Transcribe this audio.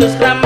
tus clamores.